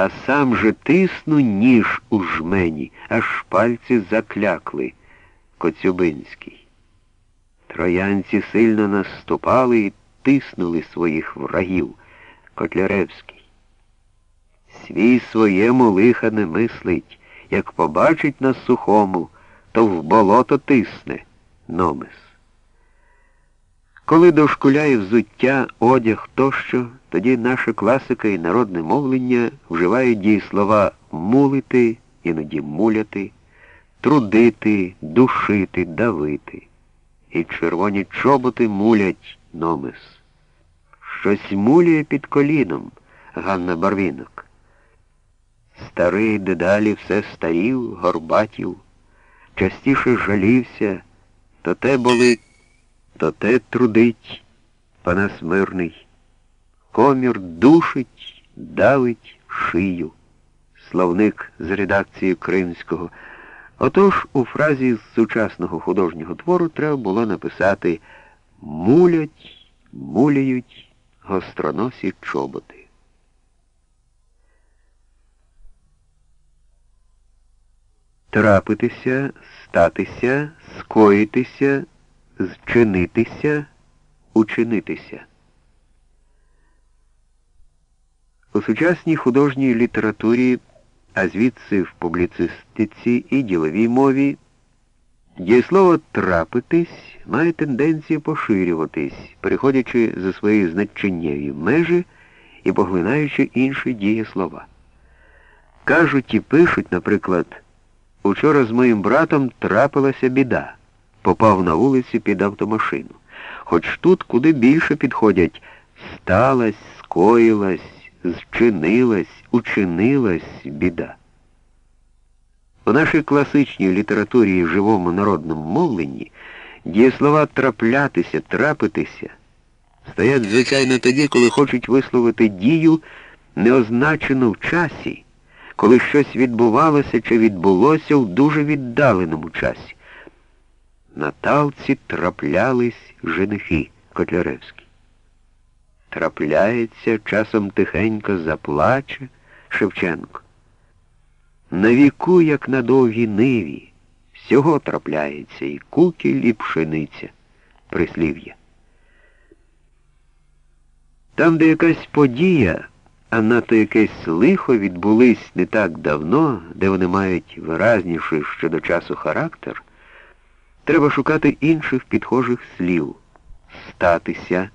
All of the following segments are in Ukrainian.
а сам же тисну ніж у жмені, аж пальці заклякли. Коцюбинський. Троянці сильно наступали і тиснули своїх врагів. Котляревський. Свій своєму лиха не мислить, як побачить на сухому, то в болото тисне номес. Коли дошкуляє взуття, одяг тощо, тоді наша класика і народне мовлення вживають дієслова мулити, іноді муляти, трудити, душити, давити. І червоні чоботи мулять номес. Щось мулює під коліном Ганна Барвінок. Старий дедалі все старів, горбатів, частіше жалівся, то те болить, то те трудить, панас мирний. Комір душить, давить шию. Словник з редакції Кримського. Отож у фразі з сучасного художнього твору треба було написати мулять, муляють гостроносі чоботи. Трапитися, статися, скоїтися, зчинитися, учинитися. У сучасній художній літературі, а звідси в публіцистиці і діловій мові, дієслово трапитись має тенденцію поширюватись, переходячи за своєю значеннєю межі і поглинаючи інші дієслова. Кажуть і пишуть, наприклад, учора з моїм братом трапилася біда, попав на вулиці під автомашину. Хоч тут куди більше підходять сталась, скоїлась, зчинилась, учинилась біда. У нашій класичній літературі і живому народному мовленні дієслова траплятися, трапитися стоять, звичайно, тоді, коли хочуть висловити дію, неозначену в часі, коли щось відбувалося чи відбулося в дуже віддаленому часі. На талці траплялись женихи Котляревський. Трапляється, часом тихенько заплаче Шевченко. На віку, як на довгій ниві, всього трапляється і кукіль, і пшениця, прислів'я. Там, де якась подія, а нато якесь лихо відбулись не так давно, де вони мають виразніший щодо часу характер, треба шукати інших підхожих слів, статися.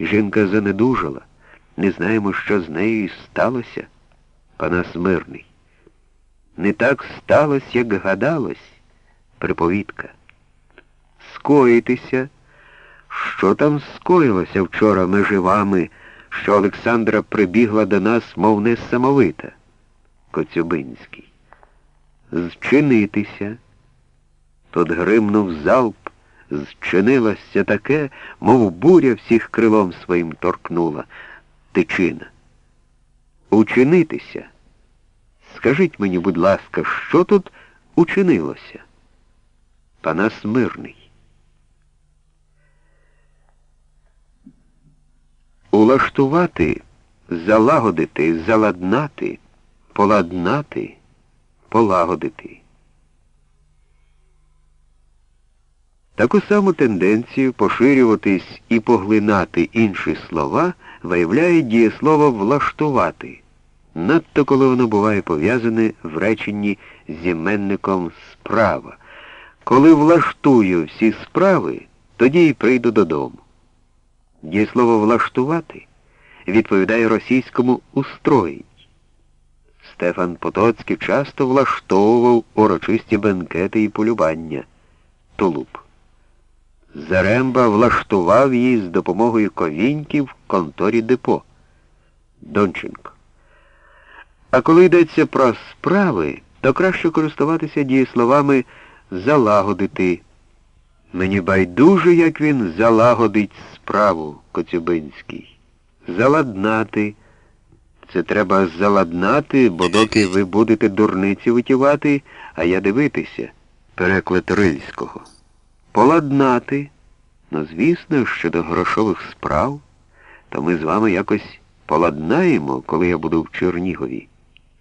Жінка занедужала, не знаємо, що з нею і сталося, Панас мирний. Не так сталося, як гадалось, приповідка. Скоїтися, що там скоїлося вчора межи вами, що Олександра прибігла до нас, мов несамовита, Коцюбинський. Зчинитися. Тут гримнув залп, зчинилося таке, мов буря всіх крилом своїм торкнула. Тичина. Учинитися. Скажіть мені, будь ласка, що тут учинилося? Панас мирний. Улаштувати, залагодити, заладнати, поладнати, полагодити. Таку саму тенденцію поширюватись і поглинати інші слова виявляє дієслово влаштувати, надто коли воно буває пов'язане в реченні з іменником справа. Коли влаштую всі справи, тоді й прийду додому. Дієслово влаштувати відповідає російському устроїть. Стефан Потоцький часто влаштовував урочисті бенкети і полюбання. Тулуб. Заремба влаштував її з допомогою ковіньків в конторі депо. Донченко. А коли йдеться про справи, то краще користуватися дієсловами залагодити. Мені байдуже, як він залагодить справу Коцюбинський. Заладнати. Це треба заладнати, бо доки ви будете дурниці витівати, а я дивитися, переклад Рильського. Поладнати. Ну, звісно, щодо грошових справ, то ми з вами якось Поладнаємо, коли я буду в Чернігові.